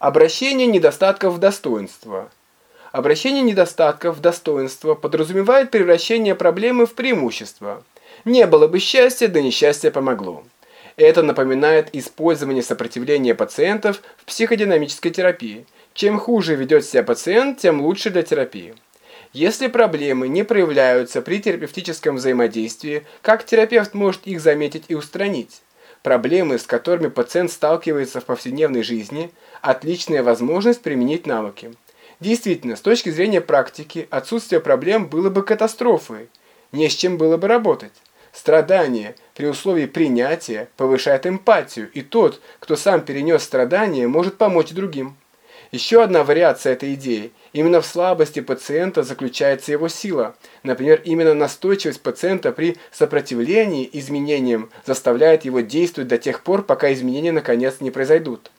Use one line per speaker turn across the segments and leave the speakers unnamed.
Обращение недостатков в достоинство. Обращение недостатков в достоинство подразумевает превращение проблемы в преимущество. Не было бы счастья, да несчастье помогло. Это напоминает использование сопротивления пациентов в психодинамической терапии. Чем хуже ведет себя пациент, тем лучше для терапии. Если проблемы не проявляются при терапевтическом взаимодействии, как терапевт может их заметить и устранить? Проблемы, с которыми пациент сталкивается в повседневной жизни, отличная возможность применить навыки. Действительно, с точки зрения практики, отсутствие проблем было бы катастрофой. Не с чем было бы работать. Страдание при условии принятия повышает эмпатию, и тот, кто сам перенес страдания, может помочь другим. Еще одна вариация этой идеи. Именно в слабости пациента заключается его сила. Например, именно настойчивость пациента при сопротивлении изменениям заставляет его действовать до тех пор, пока изменения наконец не произойдут.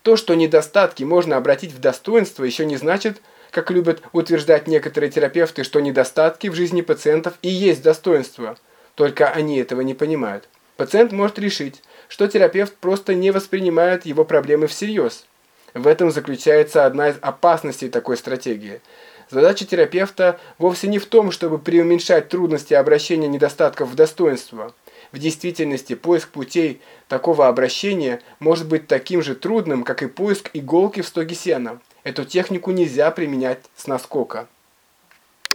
То, что недостатки можно обратить в достоинство, еще не значит, как любят утверждать некоторые терапевты, что недостатки в жизни пациентов и есть достоинство. Только они этого не понимают. Пациент может решить, что терапевт просто не воспринимает его проблемы всерьез. В этом заключается одна из опасностей такой стратегии. Задача терапевта вовсе не в том, чтобы преуменьшать трудности обращения недостатков в достоинство. В действительности поиск путей такого обращения может быть таким же трудным, как и поиск иголки в стоге сена. Эту технику нельзя применять с наскока.